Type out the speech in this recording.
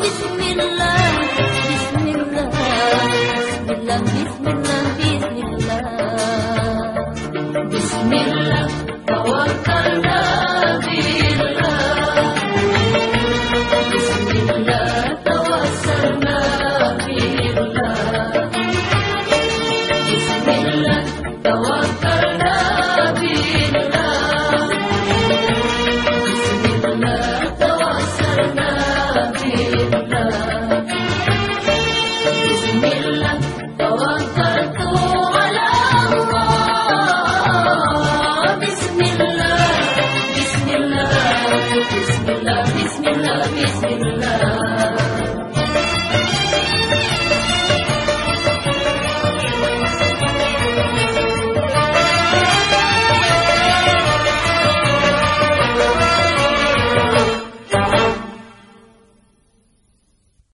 Bismillah, Bismillah, Bismillah, Bismillah. Todo, todo, todo.